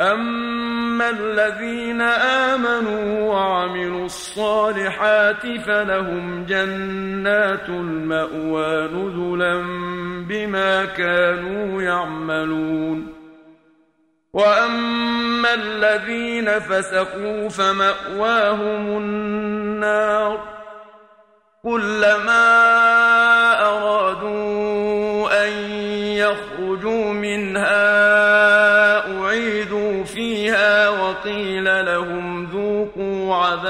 أما الذين آمنوا وعملوا الصالحات فلهم جنات المأوى نُزُلًا بما كانوا يعملون وأما الذين فسقوا فمأواهم النار كلما أرادوا أن يخرجوا منها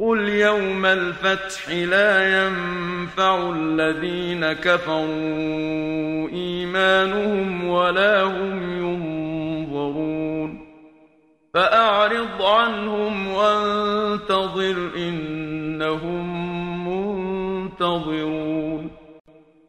قل يوم الفتح لا ينفع الذين كفروا إيمانهم ولا هم ينظرون فأعرض عنهم وانتظر